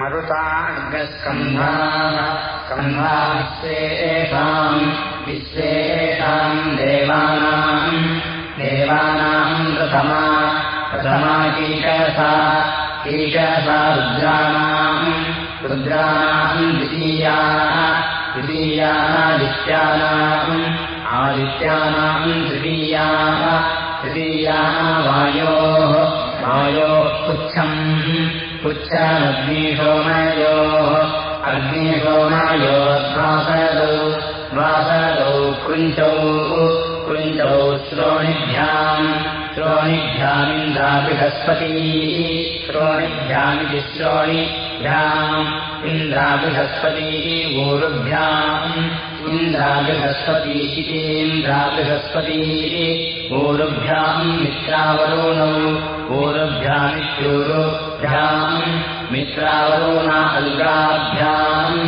मरुतार्गस्कन्धाः स्कन्धा विश्वेषाम् विश्वेषाम् देवानाम् देवानाम् प्रथमा प्रथमा कीकसा कीकसा रुद्राणाम् रुद्राणाम् द्वितीयाः द्वितीयादित्यानाम् आदित्यानाम् तृतीयाः तृतीयाः वायोः वायोः पुच्छम् पुच्छमग्निशोमयोः अग्निशोमयोद्वासदौ द्वासदौ कुञ्चौ कुञ्चौ श्रोणिभ्याम् श्रोणिभ्यामिन्द्राबृहस्पतीः श्रोणिभ्यामिति श्रोणिभ्याम् इन्द्राबृहस्पतीः गोरुभ्याम्। इन्द्राबृहस्पती इतीन्द्राबृहस्पतीः गोरुभ्याम् मित्रावरोणौ गोरुभ्यामित्योरुभ्याम् मित्रावरोणा अल्गाभ्याम्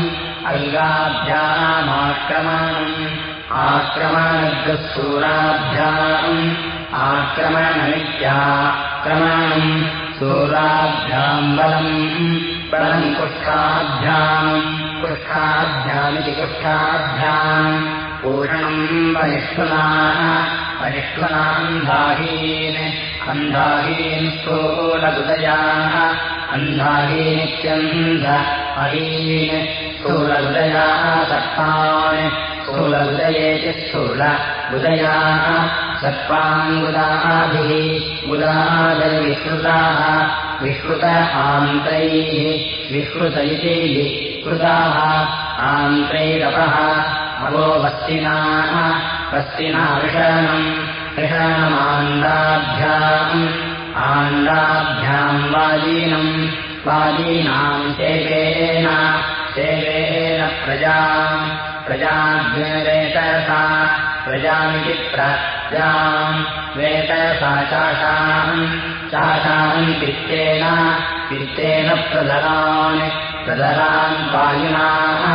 अल्गाभ्यामाक्रमणम् आक्रमणग्रसूराभ्याम् आक्रमणमित्याक्रमणम् सूराभ्याम् बलम् बलम् कुष्ठाभ्याम् कुष्ठाभ्यामिति कुष्ठाभ्याम् पूषणम् वनिष्ठुनाः वनिष्ठुनान्धाहीन् अन्धाहीन् स्थूलदुदयाः अन्धाहीनित्यन्ध अहीन् स्थूलदुदयाः सत्तान् स्थूलदयेति स्थूल उदयाः सत्त्वाङ्गुदाभिः गुदादविश्रुताः विश्रुत आन्त्रैः विश्रुत इति विकृताः आन्त्रैरपः अवो वस्तिनाः वस्तिना ऋषणम् ऋषणमान्दाभ्याम् आन्दाभ्याम् वाजीनम् वाजीनाम् सेवेन सेवेन प्रजाम् प्रजाग्निरेतरसा प्रजामिति प्रजाम् वेतरसा चाशाम् चाशाम् पित्तेन पित्तेन प्रदरान् प्रदरान् वायुनाः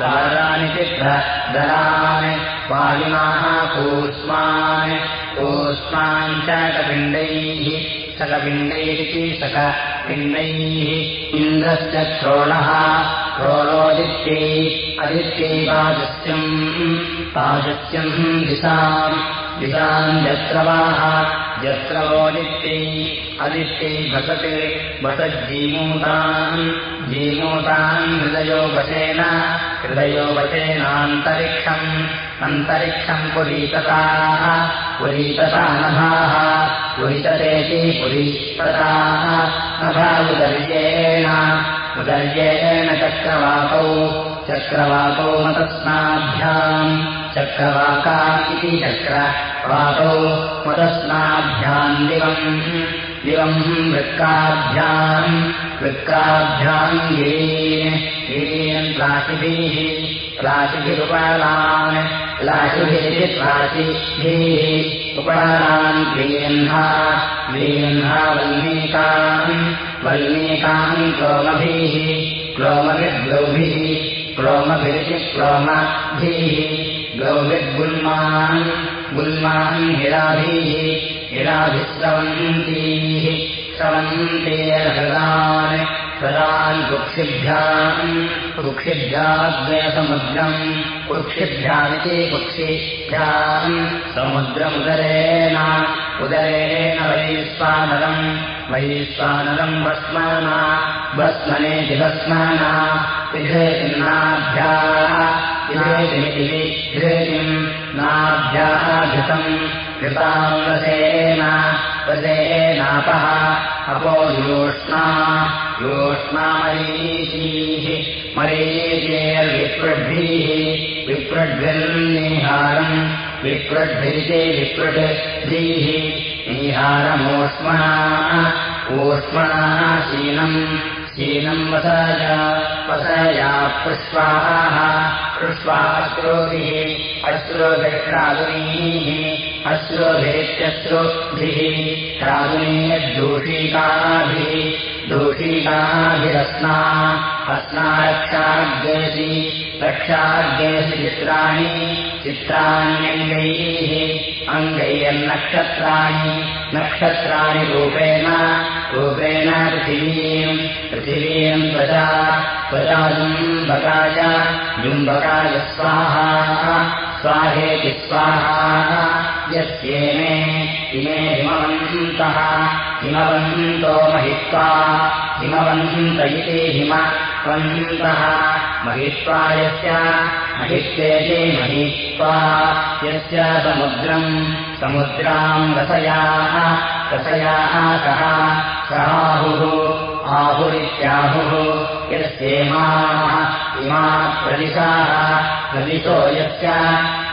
दारानिति प्रदरान् वायुनाः कूष्मान् कूष्मान् च कपिण्डैः सकपिण्डैरिति सकपिण्डैः इन्द्रस्य क्रोणः क्रोणोदित्यै अदित्यै पादस्यम् पादस्यम् दिशाम् दिशाम् जत्रवाः जत्रवोदित्यै अदित्यै वसते वसज्जीमूतान् जीमूतान् हृदयो वशेन हृदयो वशेनान्तरिक्षम् अन्तरिक्षम् पुरीतताः। पुरीतता नभाः। पुरिततेति पुरीतताः। नभावुदर्येण उदर्येण चक्रवाकौ चक्रवाकौ मतस्नाभ्याम्। चक्रवाका इति चक्रवाकौ मतस्नाभ्याम् दिवम्। दिवम् वृक्काभ्याम्। वृक्काभ्याम् गिरीन् गिरीन् राशिभिः। राशिभिरुपलान् लाशिभिरिति राशिभिः उपलान् क्लीयह्ना क्लीयह्ना वल्मीकान् वल्मीकान् क्लोमभिः क्लोमभिर्ग्लौभिः क्लोमभिरिति क्लोमभिः ग्लौभिर्गुल्मान् गुल्मान् हिराभिः हिराभिः स्रवन्तीः स्रवन्तेर्हृदान् हृदान् कुक्षिभ्याम् कुक्षिभ्याद्वयसमुद्रम् कुक्षिभ्यामिति कुक्षिभ्याम् समुद्रमुदरेण उदरेण वैश्वानरम् वैश्वानरम् भस्मना भस्मनेति भस्मना विधेतिन्नाभ्याः विधेतिमिति विधेतिम् नाभ्याः घृतम् घृताम् रसेन रसेनापः अपो योष्णा योष्णामरीचीः मरीचेर्विप्रद्भिः विप्रद्भिर्निहारम् विप्रद्भिरिते विप्रद्भिः निहारमोष्मणा ओष्मणा शीनम् शीनम् वसया वसया पुष्पाः पुष्पाश्रोभिः अश्रोभिर्क्रादुनीः अश्रोभिरित्यश्रोभिः क्रादुनीयद्दूषिकाभिः दूषीकाभिरस्ना अस्ना रक्षाज्ञेसि रक्षाज्ञेसि चित्राणि चित्राण्यङ्गैः अङ्गैर्नक्षत्राणि नक्षत्राणि रूपेण रूपेण पृथिवीम् पृथिवीम् त्वजा त्वजा जुम्बकाय जुम्बकाय स्वाहा स्वाहेति स्वाहा यस्येमे इमे हिमवन्तः हिमवन्तो महित्वा हिमवन्त इति हिमवन्तः महित्वा यस्य महिष्येति महित्वा यस्य समुद्रम् समुद्राम् रसयाः रसयाः सः सहाहुः आहुरित्याहुः यस्येमाः इमा प्रदिशाः प्रदिशो यस्य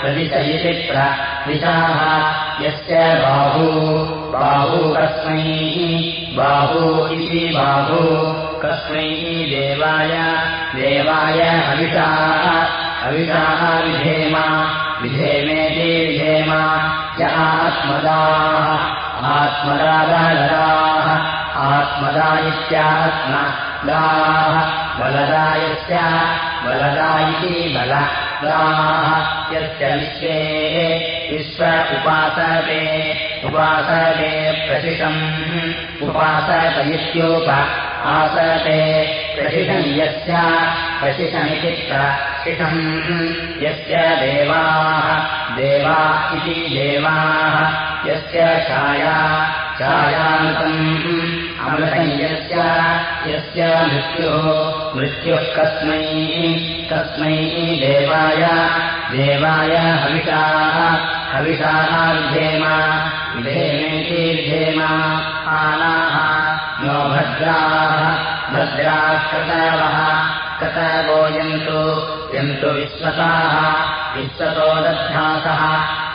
प्रदिश इति प्रदिशाः यस्य बाहू बाहू कस्मै बाहू इति बाहू कस्मै देवाय देवाय हविषाः हविषाः विधेम विधेमेति विधेम य आत्मदाः आत्मदाबलदाः आत्मदा इत्यात्मदाः बलदायस्य बलदा इति बलदाः यस्य विश्वे उपासते उपासते प्रशिषम् उपासत इत्योप आसते प्रशिषम् यस्य प्रशिषमिति प्रशिषम् यस्य देवाः देवा इति देवाः यस्य छाया छायामृतम् अमृतम् यस्य यस्य मृत्युः मृत्युः कस्मै कस्मै देवाय देवाय हविषाः हविषाः विधेम विधेमेति विधेम आनाः नो भद्राः भद्राः कतवः कतवो यन्तु यन्तु विश्वताः विश्वतो दध्यासः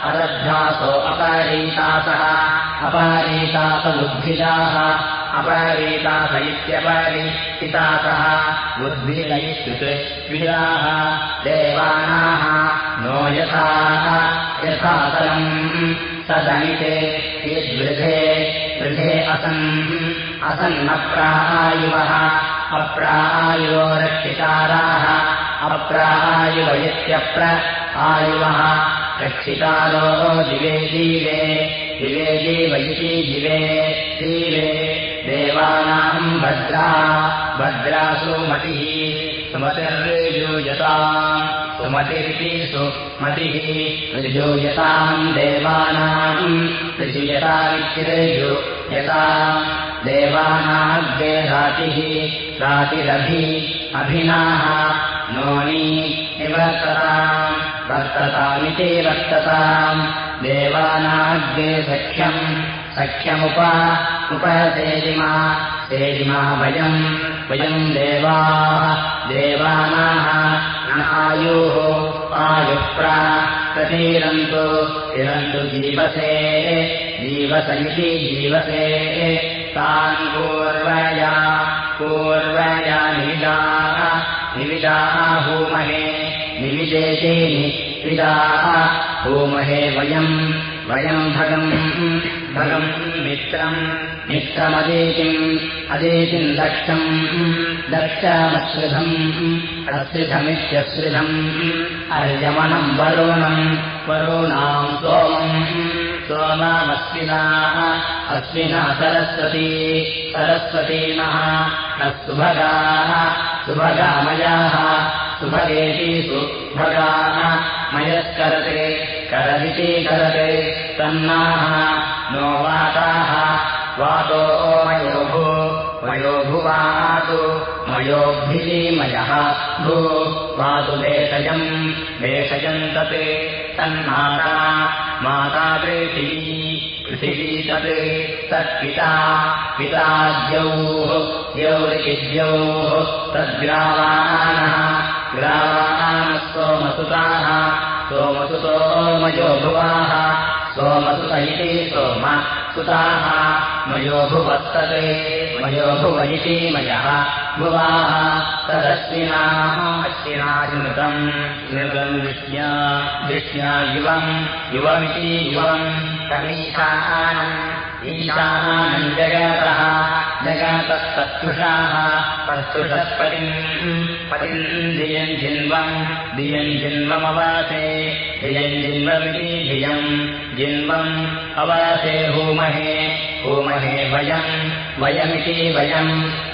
अदध्यासो अपरीतासः अपरीतासबुद्धिदाः अपरीतास इत्यपरिहितासः बुद्धिरैष्युविदाः देवानाः नो यथाः यथातरम् यद्वृधे वृधे असन् असन्नप्रायुवः अप्रायुवो रक्षिताराः अप्रायुव इत्यप्र आयुवः रक्षितारो दिवे जीवे दिवे जीव दिवे जीवे देवानाम् भद्रा भद्रासु मतिः सुमतिर्जूयताम् सुमतिरिति सुमतिः ऋजूयताम् देवानाम् ऋजुयतामित्यजूयताम् देवानाग्रे रातिः रातिरभि अभिनाः नोनी निवर्तताम्। वर्ततामिति वर्तताम्। देवानाग्रे सख्यम् सख्यमुप उपसेदिमा सेदिमा वयम् वयम् देवाः देवानाः आयुः आयुप्रा प्रतीरन्तु तिरन्तु जीवसे जीवस इति जीवसे तान् पूर्वया पूर्वया निविदाः निविदाः भूमहे निविदेशे निविदाः भूमहे वयम् वयम् भगम् भगम् मित्रम्। मित्रमदेतिम् अदेतिम् दक्षम् दक्षमश्रिधम् अश्रिधमित्यश्रिधम् अर्यमनम् वरुणम् वरुणाम् सोमम् सोमामश्विनाः अश्विना सरस्वती सरस्वतीनः न सुभगाः सुभगामयाः सुभगाः मयस्करते करदिति करते तन्नाः नो वाताः। वातो मयोः मयोभुवातु मयोभिमयः भू। वातु भेषजम् भेषजम् तत् तन्माता माता पृथिवी पृथिवी तत् तत्पिता पिता द्यौः द्यौरिद्यौः तद्ग्रावाणः ग्रावाणः सोमसुताः सोमसुतो मयोभुवाः सोमसुत इति सोम सुताः। मयोभुवत्तते मयोभुव इति मयः। भुवाः तदश्विनाः अश्विनाशृतम् नृतम् दृष्ट्या दृष्ट्या युवम् युवमिति युवम् कमीकानम् ईशानम् जगतः जगतस्तत्पुषाः तत्पुषत्पतिम् पतिम् धियम् जिन्वम् धियम् जिन्वमवासे धियम् जिन्वमिति धियम् जिन्वम् अवासे होमहे होमहे वयम् वयमिति वयम्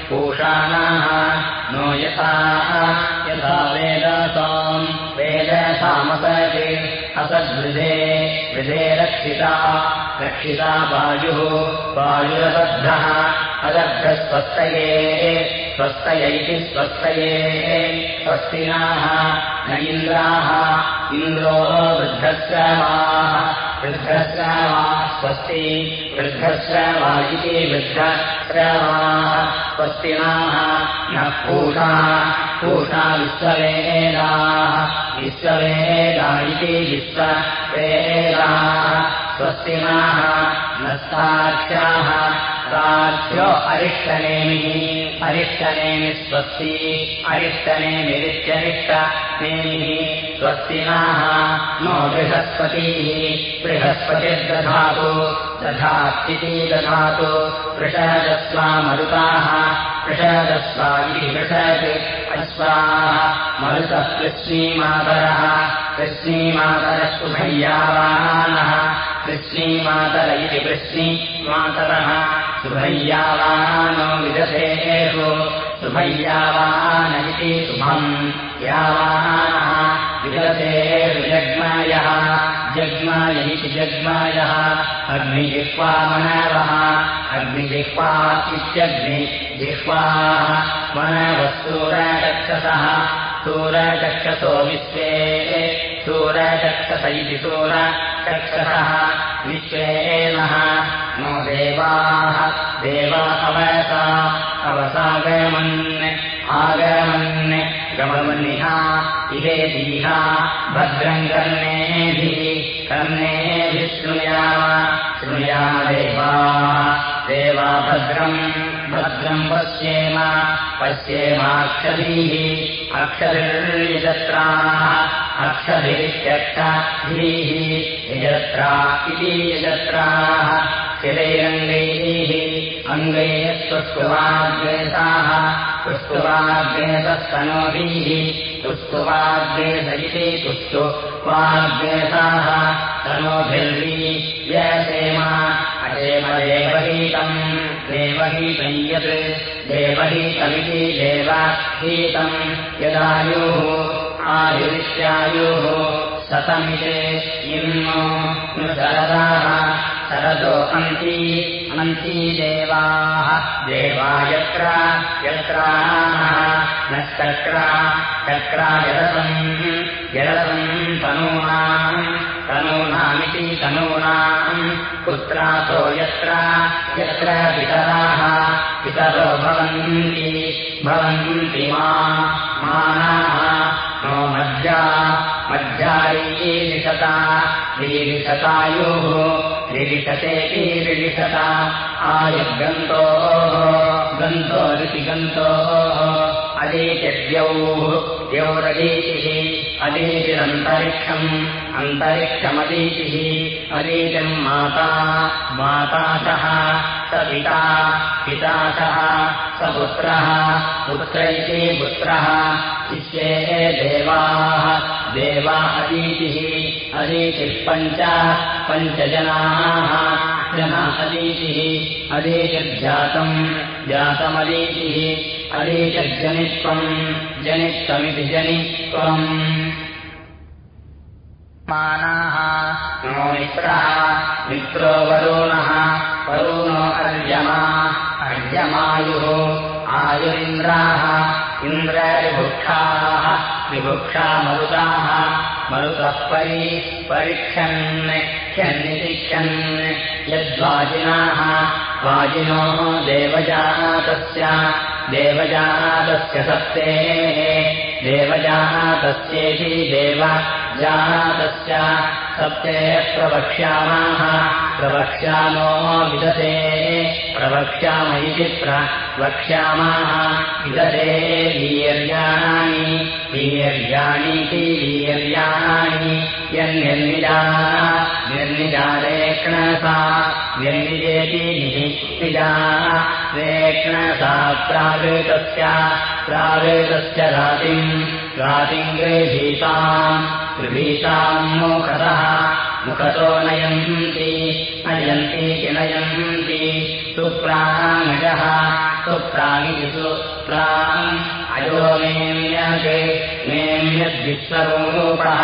पूषाणाः नो यथा यथा वेदासाम् वेदसामसति असद्वृधे वृधे रक्षिता रक्षिता वायुः वायुरबद्धः अदग्धस्वस्तये स्वस्तय इति स्वस्तये स्वस्तिनाः न इन्द्राः इन्द्रो वृद्धश्रवाः वृद्धश्रवा स्वस्ति वृद्धश्रवा इति वृद्धश्रवाः स्वस्तिनाः न पूषा पूषा विश्ववेदाः विश्ववेदा इति विश्ववेदाः स्वस्तिनाः न साक्ष्याः साक्ष्यो अरिष्टनेमिः अरिष्टनेमि स्वस्ति अरिष्टनेमिरित्यरिष्टनेमिः स्वस्तिनाः। नो बृहस्पतिः बृहस्पतिर्दधातु दधात्विति दधातु वृषदस्वा मरुताः इति वृषत् अश्वाः मरुतः कृष्णीमातरः कृष्णीमातरस्तु भय्यावानः कृष्णीमातर इति कृष्णीमातरः सुभय्यावानो विदधेषु सुभय्यावान इति शुभम् यावानः विदधेषु जग्मायः जग्माय इति जग्मायः अग्निजिह्वामनवः अग्निजिह्वा इत्यग्निजिह्वाः मनवस्तूरचक्षसः सूरचक्षसो विश्वे सूरचक्षस इति सूरचक्षसः विश्वेनः नो देवाः देवा अवसा अवसागमन् आगमन् गमनिः इहेदीह भद्रम् कर्णेभिः कर्णेभिः श्रुयाम श्रुयाम देवाः देवा भद्रम् भद्रम् पश्येम पश्येमाक्षधीः अक्षभिर्यजत्राः अक्षभिरित्यक्षधीः यजत्रा इति यजत्राः शिरैरङ्गैः अङ्गैः सुष्टुवाग्रेताः पुष्टुवाग्रेतस्तनोभिः तुष्टुवाग्रेत इति तुष्टुवाग्रेताः तनोभिर्वी व्यसेम अजेम यत् देवहीतमिति देवहीतम् यदायुः आयुरित्यायुः सतमिते इन्नो नु शरदाः। शरदो अन्ती अन्ती देवाः। देवा यत्र यत्राः नश्चक्रा चक्रा यरसम् यरसम् तनूनाम् तनूनामिति तनूनाम् पुत्रासो यत्र यत्र पितराः पितरो भवन्ति भवन्ति मा मानाः नो मज्जा मज्जारीरिषता रीरिषतायुः रिरिषतेतीरिषता आयुर्गन्तोः गन्तोरिति गन्तोः अदीतिद्यौः द्यौरदीतिः अदीतिरन्तरिक्षम् अन्तरिक्षमदीतिः अदीतिम् माता माताशः स पिता पिताशः स पुत्रः पुत्र इति पुत्रः शिष्ये देवाः देवा अदीतिः अदीतिः पञ्च पञ्चजनाः जना अदीतिः अदीतिर्जातम् जातमदीतिः अदीतिर्जनित्वम् जनित्वमिति जनित्वम्। मानाः नो मित्रः मित्रो वरुणः वरुणो अर्यमा अर्यमायुः आयुरिन्द्राः इन्द्रविभुक्षाः विभुक्षा मरुताः मरुतः परि परिक्षन् ख्यन्नितिक्षन् यद्वाजिनाः वाजिनो देवजातस्य देवजातस्य सप्तेः देवजातस्येति देवजातस्य सप्ते प्रवक्ष्यामाः प्रवक्ष्यामो विदते प्रवक्ष्याम इति प्रवक्ष्यामाः विदते वीर्याणानि वीर्याणीति वीर्याणानि यन्निर्निजा निर्निजारेक्णसा व्यन्निजेति निजा रेक्णसा प्रावेतस्य प्रावेतस्य रातिम् रातिम् गृभीताम् गृभीताम् मुखतः मुखतो नयन्ति नयन्ति नयन्ति सुप्राणजः सुप्राणि सुप्राम् मेम्यद्विश्वरूपः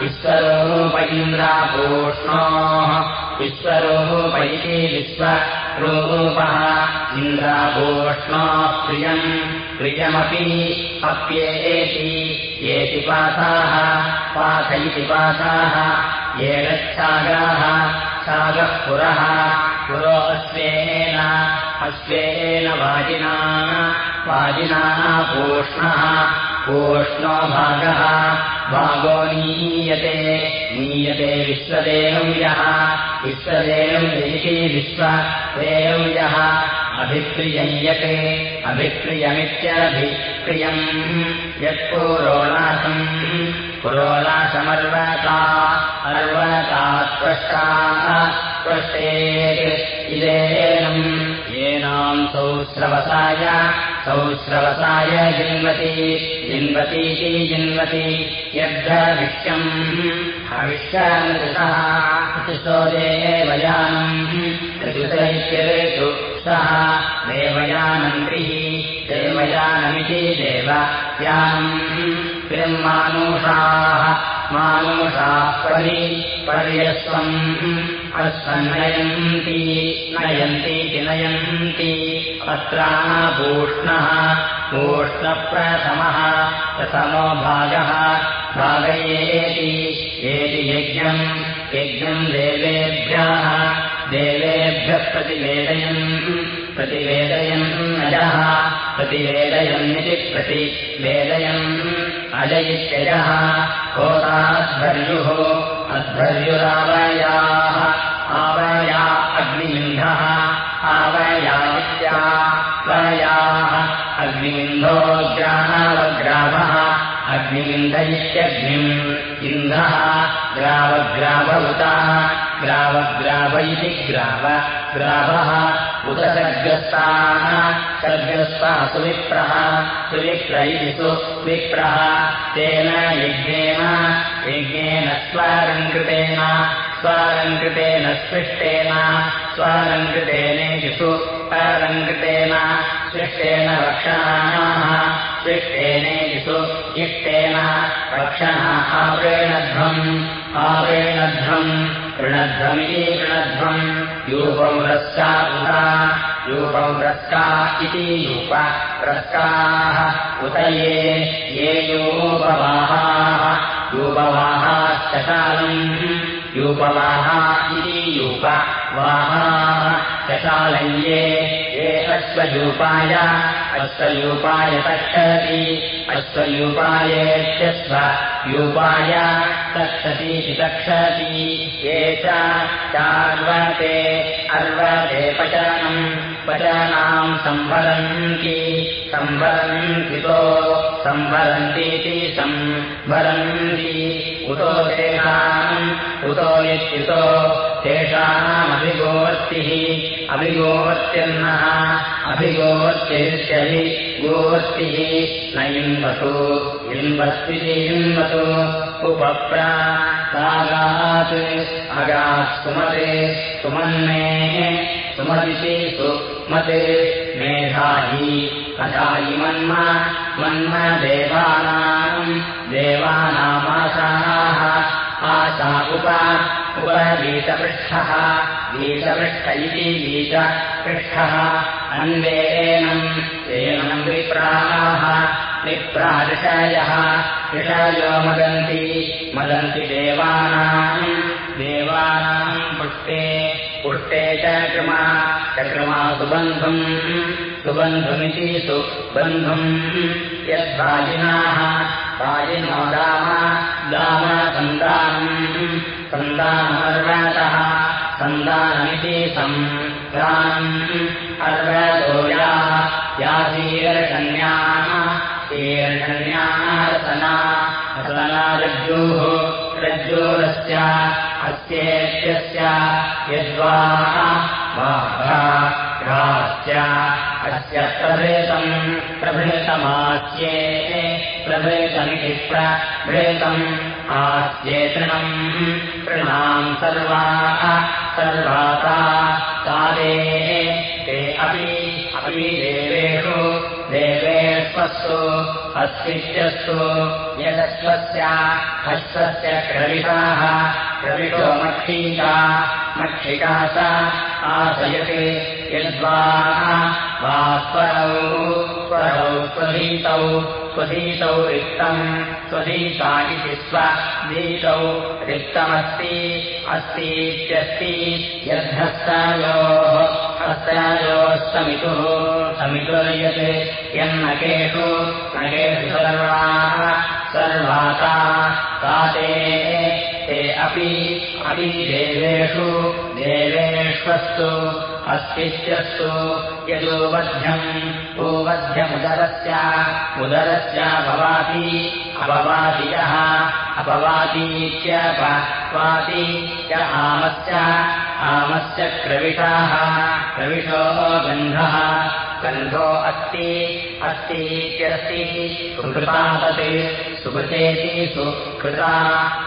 विश्वरूप इन्द्रापूष्णोः विश्वरूप इति विश्वरूपः। इन्द्रापूष्णो प्रियम् प्रियमपि अप्येति येति पाठाः पाठ इति पाठाः ये गच्छागाः छागः पुरः। पुरो अश्वेन अश्वेन वाजिना वाजिना पूष्णः पूष्णो भागः भागो नीयते नीयते विश्वदेवव्यः विश्वदेवव्यैः विश्वदेवव्यः अभिप्रिययते अभिप्रियमित्यभिप्रियम्। यत्पूरोणासम् पुरोणासमर्वता अर्वता त्वष्टाः। त्वष्टे। इदेनम् येनाम् सौस्रवसाय सौस्रवसाय जिन्वति जिन्वतीति जिन्वति यद्धविष्यम् हविष्यमृतः कृतिसो देवयानम् कृतिसैत्यरेषु सः देवयानन्त्रिः देवयानमिति देवयानम् किमानुषाः परि पर्यस्वम् अस्मन्नयन्ति नयन्तीति नयन्ति अत्रापूष्णः पूष्णप्रथमः प्रथमो भागः भागयेति एति यज्ञम् यज्ञम् देवेभ्यः देवेभ्यः प्रतिवेदयन् प्रतिवेदयन् अजः प्रतिवेदयन्निति प्रतिवेदयन् अज इत्यजः होताध्वर्युः अध्वर्युरावयाः आवया अग्निमिन्धः आवयावित्यावयाः अग्निमिन्धोग्रावग्रावः अग्निमिन्ध इत्यग्निम् इन्धः ग्रावग्राववृताः। ग्रावग्राव इति ग्राव। ग्रावः उत सर्गस्ताः सर्गस्ताः सुविप्रः सुविप्र सुविप्रः। तेन यज्ञेन। यज्ञेन स्वालङ्कृतेन स्वालङ्कृतेन स्पृष्टेन स्वालङ्कृतेनेषु अलङ्कृतेन सृष्टेन रक्षणाः सृष्टेनेषु इष्टेन रक्षणाः आवृणध्वम् आवृणध्वम् ऋणध्वमिति ऋणध्वम् यूपम् रस्का उता यूपम् रस्का इति यूप रस्काः उत ये ये यूपवाहाः यूपवाहाश्चकालम् यूपवाहा इति यूपवाहाः चकालये ये अश्वयूपाय अश्वयूपाय तक्षति अश्वयूपायेत्यस्व यूपाय तक्षतीति तक्षति ये च चार्वते अर्वते पचनम् पचनाम् सम्भरन्ति सम्भरन्तितो सम्भरन्तीति सम्भरन्ति उतो तेषाम् उतो यत्युतो तेषामभिगोवर्तिः अभिगोवर्त्यन्नः अभिगोवर्त्यैष्यभि गोवर्तिः न इन्वतु इन्वस्तिति इन्वतु उपप्रागात् अगात् सुमते सुमन्मेः। सुमदिति सुमते मेधायि अधायि मन्म मन्म देवानाम्। देवानामाशाः। आशा उप उपगीतपृष्ठः गीतपृष्ठ इति गीतपृष्ठः अन्वेनम् एनम् विप्राः विप्राऋषयः ऋषयो मदन्ति। मदन्ति देवानाम्। देवानाम् पुष्टे। पुष्टे चक्रमा चक्रमा सुबन्धुम्। सुबन्धुमिति सुबन्धुम्। यद्वाजिनाः वाजिनो दाम। दाम सन्तानम् सन्तानमर्वतः सन्दानमिति सम् अर्वतोया या। शीर्षण्याः शीर्षण्याः रसना रसना रज्जुः रज्जोरस्य अस्येत्यस्य यद्वा स्य अस्य प्रभृतम् प्रभृतमास्ये प्रभृतमिति प्रभृतम् आस्ये तृणम् तृणाम् सर्वाः सर्वाता काले ते अपि अपि देवेषु देवेष्वस्तु अस्तित्यस्तु यदश्वस्य हस्तस्य क्रविषो मक्षीका मक्षिका च आशयते यद्वा स्वरौ स्वरौ स्वधीतौ स्वधीतौ रिक्तम् स्वधीता इति स्वधीतौ रिक्तमस्ति अस्तीत्यस्ति यद्धस्तयोः हस्तयोः समितुः समितुर्यते यन्नकेषु नकेषु सर्वाः सर्वाता काते ते अपि अपि देवेषु देवेष्वस्तु अस्तित्यस्तु यदोवध्यम्। गोवध्यमुदरस्य उदरस्य भवाति अपवाति यः अपवातीत्यपवाति य आमस्य आमस्य क्रविषाः क्रविषो गन्धः। गन्धो अस्ति अस्तीत्यस्ति सुकृता तत् सुकृतेति सुकृता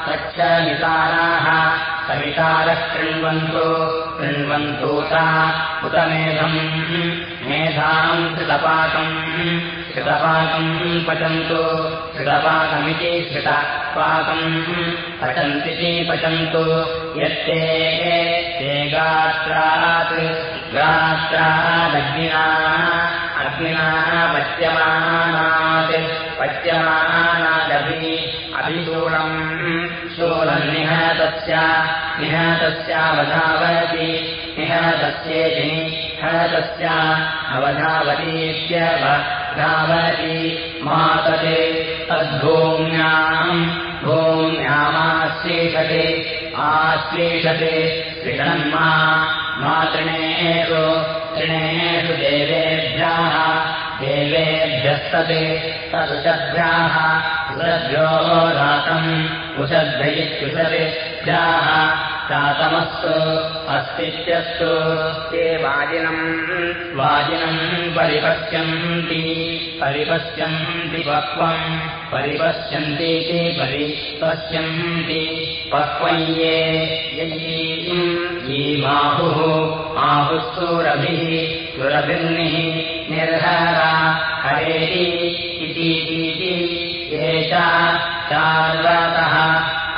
तच्छविताराः सवितारः कृण्वन्तु कृण्वन्तूता उत मेधम् मेधाम् श्रितपाकम् श्रितपाकम् पचन्तु श्रितपाकमिति श्रितपाकम् पचन्तीति पचन्तु यत्ते ते गात्रात् गात्रादग्निना अग्निना पच्यमानात् पच्यमानादभि अभिशूलम् शूलम् निहतस्य निहतस्यावधावति निहतस्येति निहतस्य अवधावतीत्यवधावति। मातते तद्भूम्याम् भूम्यामाश्लेषते आश्लेषते त्रिषन्मा मा तृणेषु तृणेषु देवेभ्यः देवेभ्यस्तते तदुषद्भ्याः उषद्भ्यो रातम् उषद्भ्यैत्युषदेभ्याः जातमस्तु अस्तित्यस्तु। ते वाजिनम्। वाजिनम् परिपश्यन्ति परिपश्यन्ति पक्वम् परिपश्यन्तीति परिपश्यन्ति पक्वम् ये यीमाहुः आहुःसुरभिः सुरभिर्निः निर्हरा हरेः इति एषा चार्वतः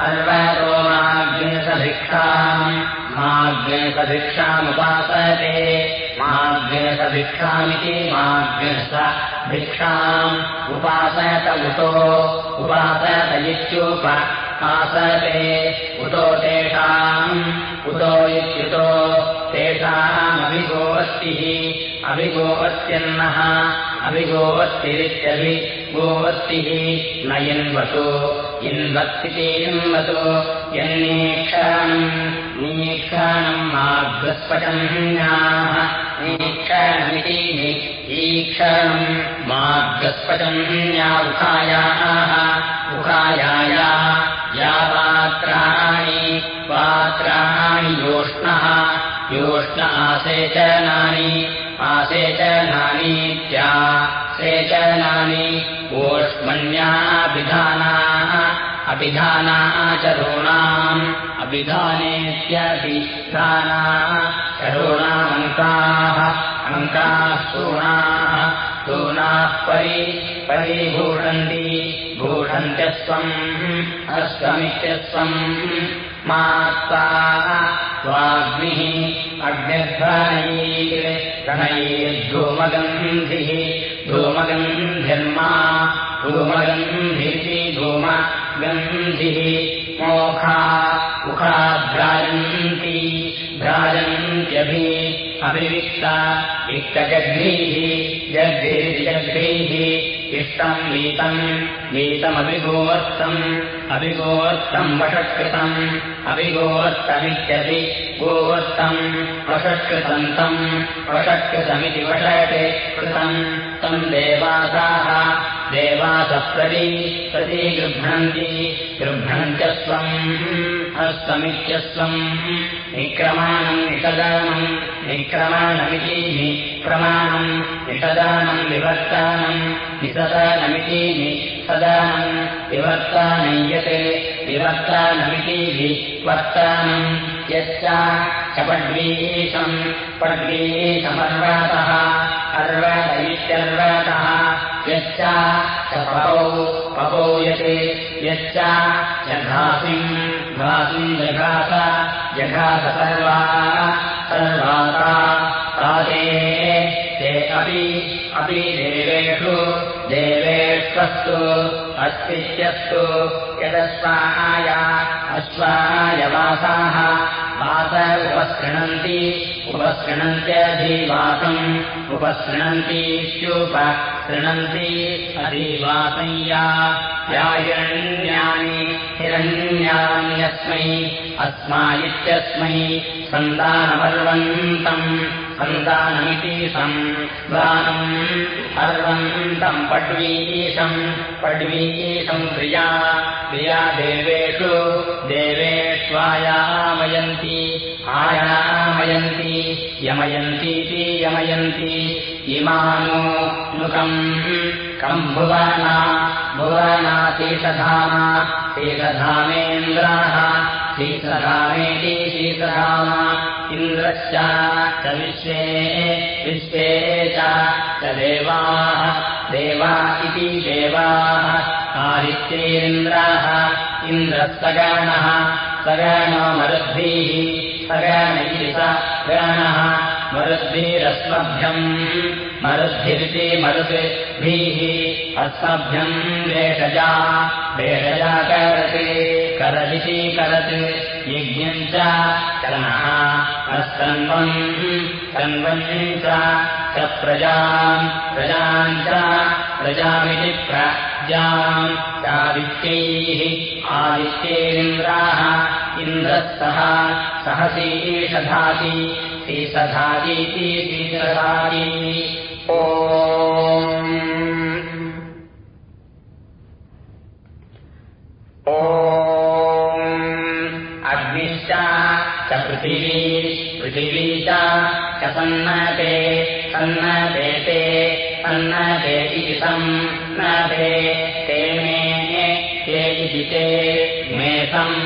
अर्वतोमाग्नेसभिक्षाम् माग्नेसभिक्षामुपासते माग्नेसभिक्षामिति माग्नेस भिक्षाम् उपासयत उतो उपासयत इत्युप आसते उतो तेषाम् उतो इत्युतो तेषामभिगोवस्तिः अभिगोवत्यन्नः अभिगोवत्तिरित्यभिगोवत्तिः न यन्वतु इन्वत्तिति इन्वतु यन्नीक्षाणम्। नीक्षाणम् मार्गस्पचन्याः। नीक्षाणमिति ईक्षणम् मार्गस्पचन्या। उखायाः। उखायाया। या पात्राणि। पात्राणि योष्णः योष्ण आसेचनानि आसेचनानीत्या सेचनानि ओष्मण्याभिधानाः अभिधानाचरूणाम् अभिधानेत्यभिधानाः चरूणामङ्काः अङ्काः सूणाः सूनाः परि परिभूषन्ति भूषन्त्यस्वम् अस्त्वमित्यस्वम् मात्ता स्वाग्निः अग्निर्धनैर्धूमगन्धिः धूमगन्धिर्मा धूमगन्धिरिति धूमगन्धिः मोखा उखाभ्राजन्ति भ्राजन्त्यभि अभिविक्ता विक्तजघ्रीः जग्भिर्जघ्रीः इष्टम् वीतम् वीतमभिगोवर्तम् अभिगोवर्तम् वषत्कृतम् अभिगोवर्तमित्यपि गोवत्तम् वषट्कृतन्तम् वषट्कृतमिति वषटे कृतम्। तम् देवासाः देवासप्रति प्रति गृह्णन्ति गृह्णन्त्यस्वम् हस्तमित्यस्वम् निक्रमाणम् निषदानम् निक्रमाणमिति निक्रमाणम् निषदानम् विभक्तानम् निसदानमिति निसदानम् विभक्तानय्यते विभक्तानमिति विवर्तानम् यच्च चपड्वीशम् पड्वीशमर्वातः अर्वत इत्यर्वतः च पपौ यते यच्च जघासिम् घासिम् जघास जघास सर्वा सर्वाता ते अपि अपि देवेषु। देवेष्वस्तु। अस्तित्यस्तु यदश्वाय अश्वाय वासाः वास उपशृणन्ति उपशृणन्त्यधिवासम् उपशृणन्तीत्युप शृणन्ति अधिवासंया यायरण्यानि हिरण्यान्यस्मै अस्मा इत्यस्मै सन्तानमर्वन्तम्। सन्तानमिति सन्दानम् अर्वन्तम् पड्वीशम् पड्वीशम् प्रिया। प्रिया देवेषु देवेष्वायामयन्ति आयामयन्ति यमयन्तीति यमयन्ति इमानो नुकम् कम् भुवना भुवना तीर्थधामा तीर्थधामेन्द्राः शीतधामेति शीतधाम इन्द्रश्च च विश्वे विश्वे च देवाः देवा इति देवाः आदित्येन्द्राः इन्द्रस्तगणः सगणो मरुद्भिः स गणः मरुद्भिरस्मभ्यम् मरुद्भिरिति मरुद्भिः अस्मभ्यम् वेषजा वेषजा करति करदिति करत् यज्ञम् च करणः अस्कन्वम् कन्वम् च प्रजाम् प्रजाम् च प्रजामिति प्रजाम्। चादित्यैः आदित्येन्द्राः इन्द्रस्तः सहसीषधाति ओ अग्निश्च च पृथिवी पृथिवी च सन्नते सन्नते ते सन्नते इति सन्नते ते मे ते इति ते मेषम्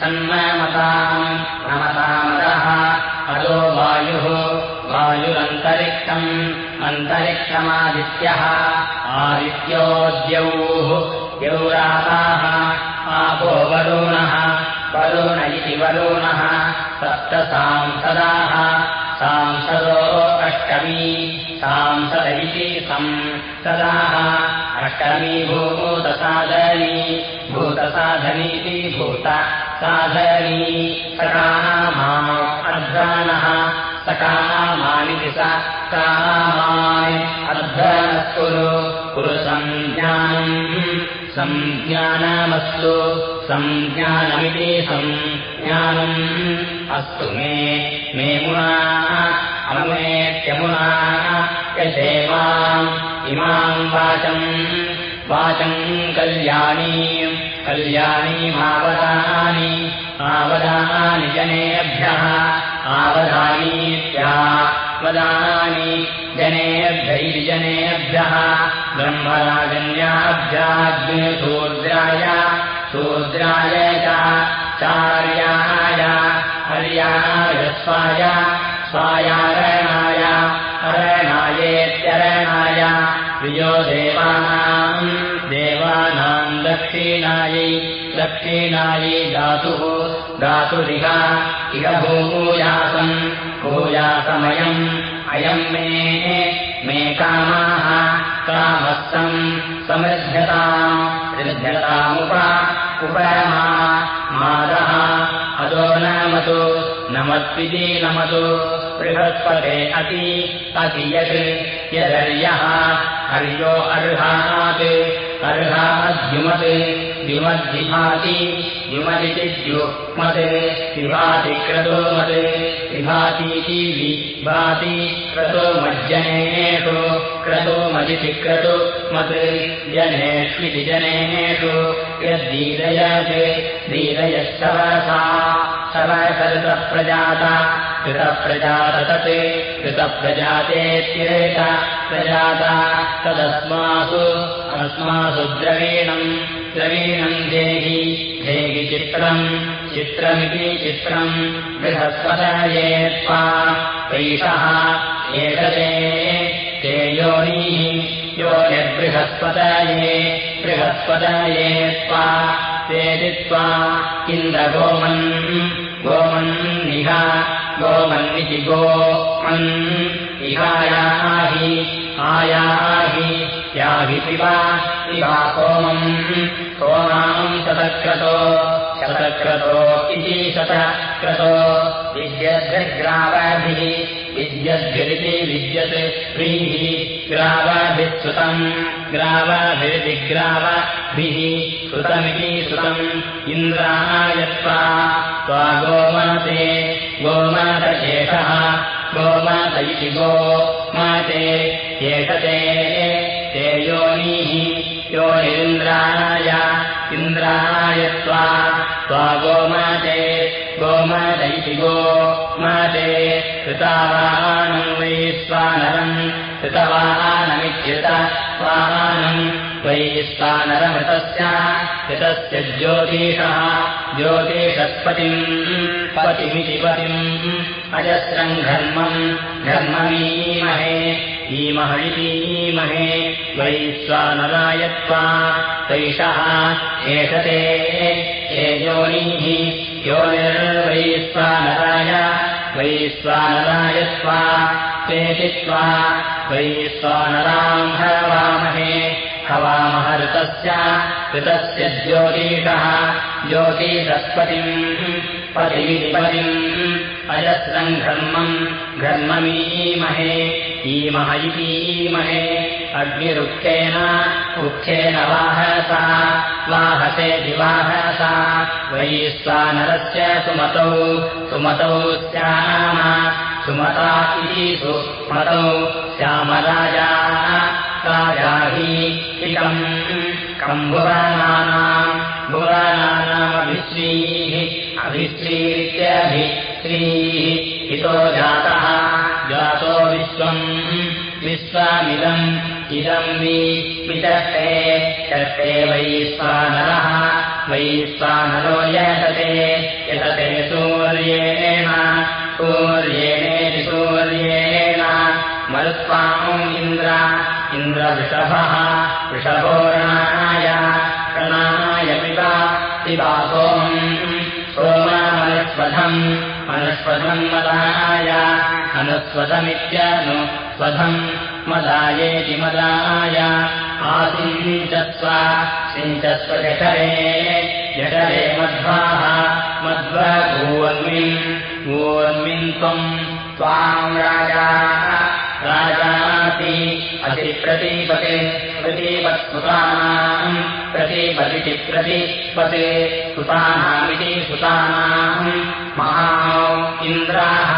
सन्नमताम् नमतामदः वायुः वायुरन्तरिक्षम् अन्तरिक्षमादित्यः आदित्योद्यौः यौराताः आपो वरुणः वरुण इति वरुणः सप्तसांसदाः सांसदो अष्टमी सांसद इति संसदाः अष्टमी भूतसाधनी भूतसाधनीति भूतसाधनी सकामा अध्वानः सकामानिति स कामाय अध्वनस्कुरु कुरु सञ्ज्ञानम् सञ्ज्ञानमस्तु सञ्ज्ञानमिति सञ्ज्ञानम् अस्तु मे मे मुना अमुनेत्यमुना यदेवाम् इमाम् वाचम् वाचम् कल्याणीम् कल्याणीमावदानि आवदानि जनेभ्यः आवधानीत्या वदानि जनेभ्यैर्जनेभ्यः ब्रह्मराजन्याभ्याग्निशूद्राय शूद्राय चार्याय हर्याय स्वाय स्वायारणाय अरणायेत्यरणाय प्रियो देवानाम् देवानाम् दक्षिणायै दक्षिणायै दातुः दातुरिह इह भूयासम् भूयासमयम् अयम् मे मे कामाः कामस्तम् समृध्यताम् ऋध्यतामुप उपरमा मादः। अदो नमतु। नमत्विति नमतु। बृहस्पते अति अति यत् यदर्यः। हर्यो अर्हात्। अर्हाद्युमत् द्युमद्विभाति द्युमदिति द्युमत् विभाति क्रतोमत् विभातीति विभाति क्रतोमज्जनेषु क्रतोमदिति क्रतुमत् जनेष्विति जनेषु यद्दीरयत् दीरयस्तवसा सर्वकृतप्रजाता कृतप्रजात तत् कृतप्रजातेत्येत प्रजाता तदस्मासु अस्मासु द्रवीणम् द्रवीणम् देहि देहि चित्रम् चित्रमिति चित्रम् बृहस्पतये त्वा वैषः एतते ते योनिः योनिर्बृहस्पतये बृहस्पतये त्वा ते दित्वा इन्द्रगोमन्। गोमन्निह गोमन्निति गोमन्। इहायाहि आयाहि याहि पिबा इवा सोमम् सोमाम् शतक्रतो शतक्रतो इति शतक्रतो। विद्यद्भिर्ग्रावाभिः विद्यद्भिरिति विद्यत् व्रीः ग्रावाभिः श्रुतम् ग्रावाभिर्दिग्रावभिः श्रुतमिति श्रुतम् इन्द्रायत्वा त्वा गोमते गोमत एषः गोमत इति गो माते। एषते ते योनिः योनिरिन्द्राय इन्द्राय त्वा त्वा गोमते गोमत इति गो माते कृतावानम् वै स्वानरम् कृतवानमित्युतवानम् वै स्वानरमृतस्य कृतस्य ज्योतिषः ज्योतिषत्पतिम् पतिमिति पतिम् अजस्रम् घर्मम् घर्ममीमहे ईमह इतीमहे वै स्वानरायत्वा तैषः एषते हे योनिः योनिर्वै स्वानराय वै स्वानरायत्वा तेतित्वा वै स्वानराम् हवामह ऋतस्य ऋतस्य ज्योतिषः ज्योतिषस्पतिम् पतिमिति पतिम् अजस्रम् घर्मम् घर्ममीमहे ईमह इतीमहे अग्निरुक्तेन उक्थेन वाहसा वाहसे दिवाहसा वै स्वानरस्य सुमतौ सुमतौ स्याम सुमता इति सुमतौ श्यामराजा राजाहि इकम् कम् भुवनानाम् भुवनानामभिश्रीः अभिश्रीरित्यभिश्रीः इतो जातः। जातो विश्वम् विश्वामिदम् इदम् वि विचष्टे चष्टे वैश्वानरः वैश्वानरो यतते यतते सूर्येण सूर्येण मरुत्वाम् इन्द्र इन्द्रवृषभः रणाय पिबा पिबा सोमम् सोमामनुष्वधम् अनुष्वधम् मदाय अनुस्वधमित्यनुस्वधम् मदायेति मदाय आसिञ्चस्व सिञ्चस्व जठरे जठरे मध्वाः मध्वगूर्मिन् गूर्मिन् त्वम् त्वाम् राजा राजाति अतिप्रतीपते प्रतीपत्सुतानाम् प्रतीपतिति प्रतिपते सुतानामिति सुतानाम्। महा इन्द्राः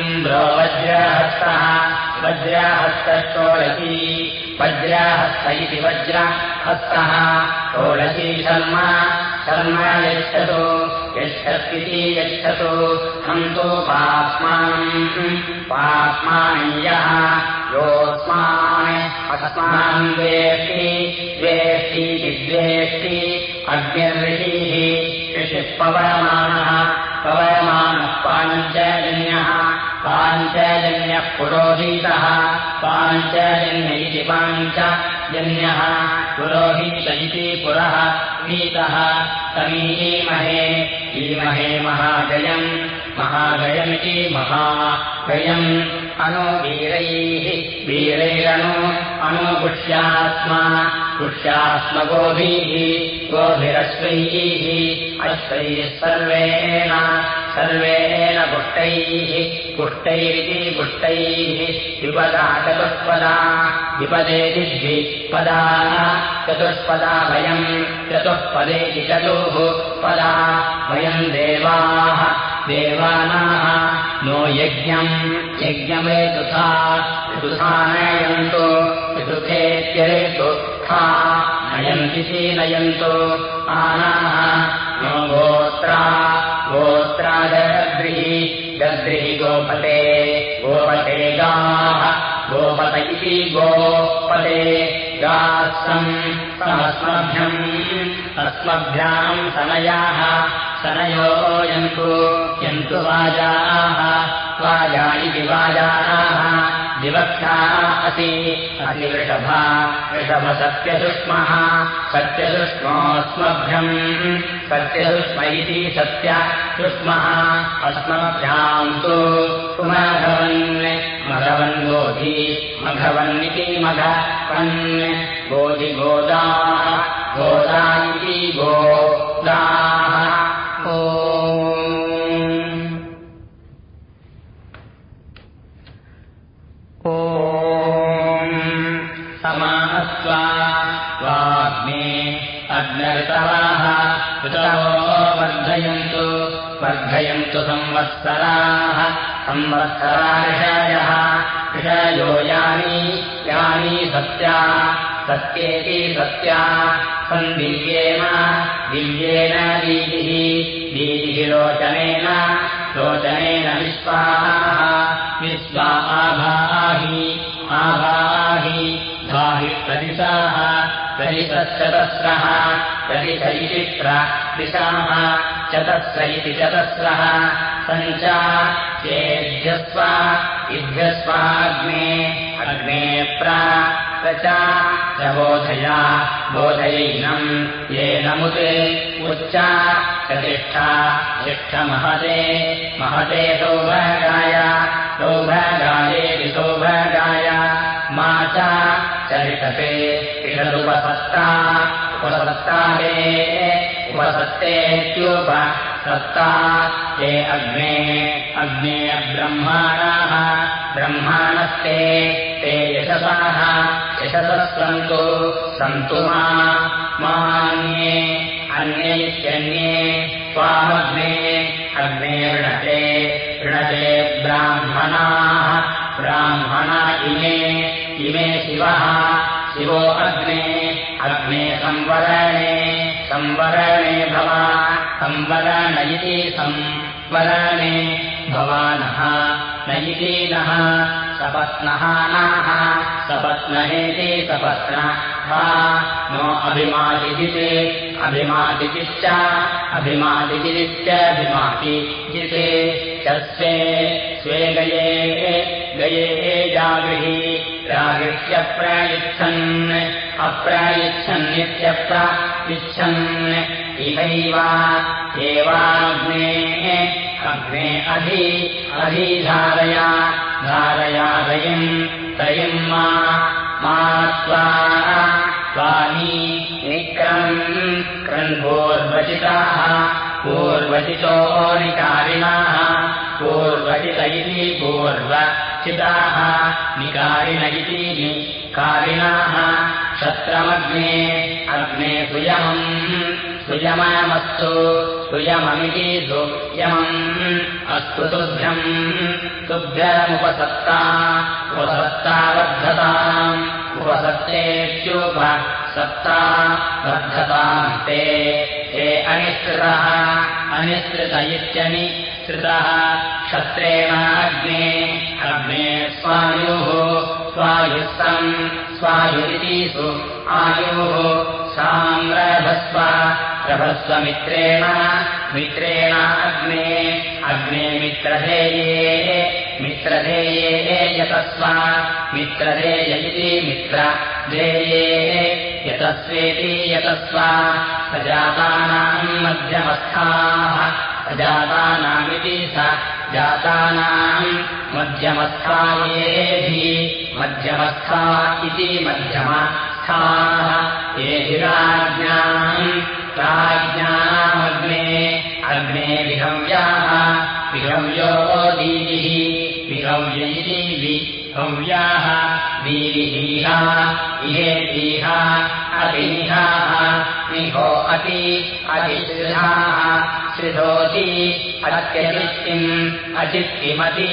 इन्द्रो वज्रहस्तः वज्राहस्तषोडशी वज्राहस्त इति वज्रहस्तः षोडशी शर्म शर्म यच्छतु यच्छत्विति यच्छतु हन्तु पाप्मानम् पाप्मानीयः योऽस्मान् अस्मान् द्वेष्टि द्वेष्टीति द्वेष्टि अग्निर्षिः ऋषिः पवमानः पाञ्चजन्यः पाञ्चजन्यः पुरोहितः पाञ्चजन्य इति पाञ्चजन्यः पुरोहित पुरः नीतः समीमहे ईमहे महागयम् महागयमिति महागयम् अनु वीरैः वीरैरनु अनुपुष्यात्मा पुष्यास्म गोभिः गोभिरश्वैः अश्वैः सर्वेण सर्वेण पुष्टैः पुष्टैरिति पुष्टैः विपदा चतुष्पदा विपदेति द्विपदा चतुष्पदा वयम् चतुःपदेति चतुः पदा वयम् देवाः देवानाः नो यज्ञम् यज्ञमेतुथा ऋतुथा नयन्तु ऋतुथेत्यरेतु नयन्ति नयन्तु आनाः नो गोत्रा गोत्रा गद्रिः गद्रिः गोपते गोपते गाः गोपत इति गोपते समस्मभ्यम् अस्मभ्याम् सनयाः सनयो यन्तु यन्तु वाजाः वाजा इति वाजाः विवक्षा असि अतिवृषभा वृषभसत्यसुष्मः सत्यसुष्मोऽस्मभ्यम् सत्यसुष्म इति सत्यसुष्मः अस्मभ्याम् तु मघवन् मघवन् गोधि मघवन्निति मघवन् गोधि गोदा गोदा इति गोदाः समाहस्त्वा स्वाग्ने अग्नऋतवाः ऋतवो वर्धयन्तु वर्धयन्तु संवत्सराः संवत्सरा ऋषयः ऋषयो यानि यानि सत्या सत्येति सत्या सन्दिव्येन दिव्येन दीतिः दीतिः लोचनेन लोचनेन विश्वाः विश्वा आभाहि आभाहि भाहि प्रदिशाः प्रदिशश्चतस्रः प्रदिश इति प्रदिशाः चतस्र इति चतस्रः सञ्चा चेभ्यस्व इभ्यस्वाग्ने अग्ने प्रचा च बोधया बोधयैनम् येनमुते उच्चा प्रतिष्ठा शिष्ठमहते महते सौभागाय सौभागायेति सौभागाय चरितसे इषदुपसत्ता उपसत्तारे उपसत्तेत्युपसत्ता ते अग्ने अग्ने ब्रह्माणाः ब्रह्माणस्ते ते यशसाः यशसः सन्तु सन्तु मान्ये अन्ये इत्यन्ये त्वामग्ने अग्ने वृणते वृणते ब्राह्मणाः ब्राह्मणा इमे इमे शिवः। शिवो अग्ने अग्ने संवरणे संवरणे भवा संवरण इति संवरणे भवानः। न सपत्नः नाः सपत्नहेति सपत्न। नो अभिमादिजिते अभिमादिजिश्च अभिमादिजिरित्यभिमाति जिते च स्वे स्वे गये गये जागृहि रागित्यप्रयच्छन् अप्रयच्छन्नित्यप्रयच्छन् इहैव एवाग्ने अग्ने अधि अधिधारया धारया रयिम् रयिम् मा त्वा स्वामी निक्रम् क्रन्भोर्वचिताः पूर्वचितो निकारिणाः पूर्वचित इति निकारिण इति निकारिणाः क्षत्रमग्ने अग्ने सुयमम् सुयममस्तु सुयममिति सुयमम् अस्तु तुभ्यम् तुभ्यमुपसत्ता उपसत्ता वर्धताम् उपसत्तेत्युपसत्ता वर्धताम् ते। ते अनिसृतः अनिसृत इत्यनिसृतः क्षत्रेण अग्ने अग्ने स्वायुः स्वायुस्तम् स्वायुरितिषु आयुः साम्रभस्व प्रभस्वमित्रेण मित्रेण अग्ने अग्ने मित्रधेये मित्रधेये यतस्व मित्रधेय इति मित्रधेये यतस्वेति यतस्व सजातानाम् मध्यमस्थाः सजातानामिति स जातानाम् मध्यमस्थायेभिः मध्यमस्था इति ये राज्ञाम् राज्ञामग्ने अग्ने विहव्याः। विहव्यो दीदिः। विहव्यैरीवि हव्याः दीदिदीहा इहेदीहा अतिनिहाः निहो अति अतिश्रिधाः श्रिधोति अचित्तिमति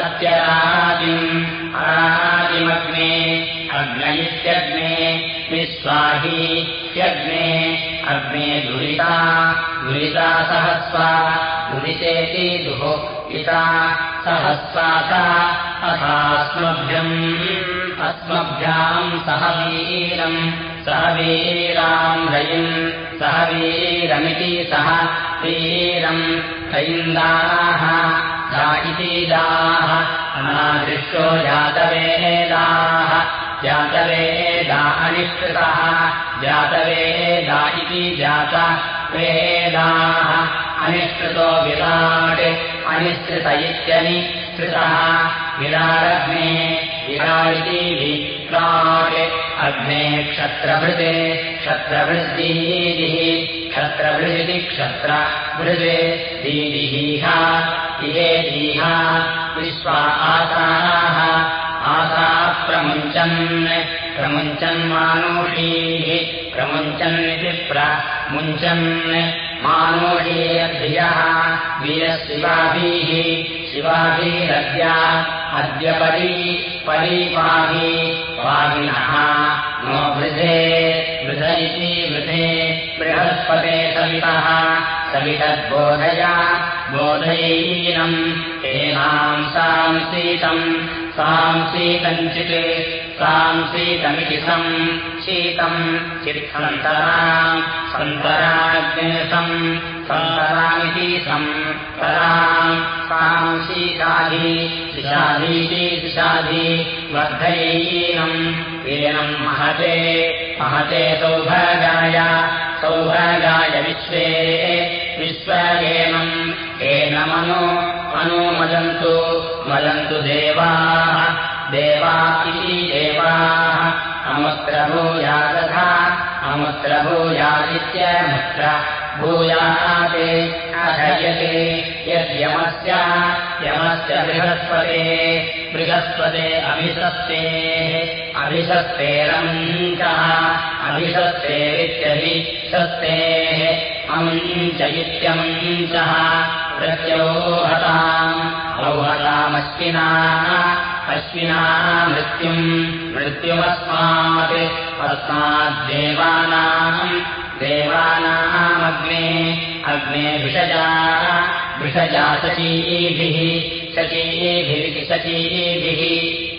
अत्यरादिम् अरादिमग्ने अग्न इत्यग्ने विश्वाहि ह्यग्ने अग्ने दुरिता दुरिता सहस्वा दुरितेति दुः पिता सहस्वाता अथास्मभ्यम् अस्मभ्याम् सह वीरम् सह वीराम् रयिम् सह वीरमिति सह वीरम्। रयिन्दाः दा इति दाः अनादृष्टो जातवेदाः। जातवेदा अनिष्कृतः जातवेदा इति जात वेदाः अनिष्कृतो विराट् अनिष्कृत इत्यनिष्कृतः विराडग्ने विराडिति विराट् अग्ने क्षत्रभृदे दीदिहीहा इहे दीहा विश्वा आसाः आसा प्रमुञ्चन् प्रमुञ्चन्मानुषीः प्रमुञ्चन्निति प्रमुञ्चन् मानुषीयद्भियः वीरः शिवाभिः अद्य परी परीपाहि पाहिनः नो वृधे वृध इति वृधे बृहस्पते सवितः सवितद्बोधय बोधयैनम् एनाम् साम् शीतम् साम् शीतञ्चित् साम् शीतमिति सम् शीतम् चित्सन्तराम् सन्तराग्निसम् सन्तरामिति सम् तराम् साम् शीताधि शिशाधीति शिशाधि वर्धयैनम् एनम् महते महते सौभागाय सौभागाय विश्वे विश्वयेनम् एनमनु अनुमदन्तु मदन्तु देवाः देवा इति देवाः। अमुत्रभूया तथा अमुत्रभूयादित्यमुत्र भूयाते अधयते यद्यमस्य यमस्य बृहस्पते बृहस्पते अभिषस्तेः अभिषस्तेरञ्चः अभिषस्तेरित्यभिषस्तेः अमुञ्च इत्यमुञ्चः प्रत्योहताम् औहतामश्विना अश्विना मृत्युम् मृत्युमस्मात् अस्माद्देवानाम् देवानामग्ने अग्ने विषजा विषजा शचीभिरिति शचीभिः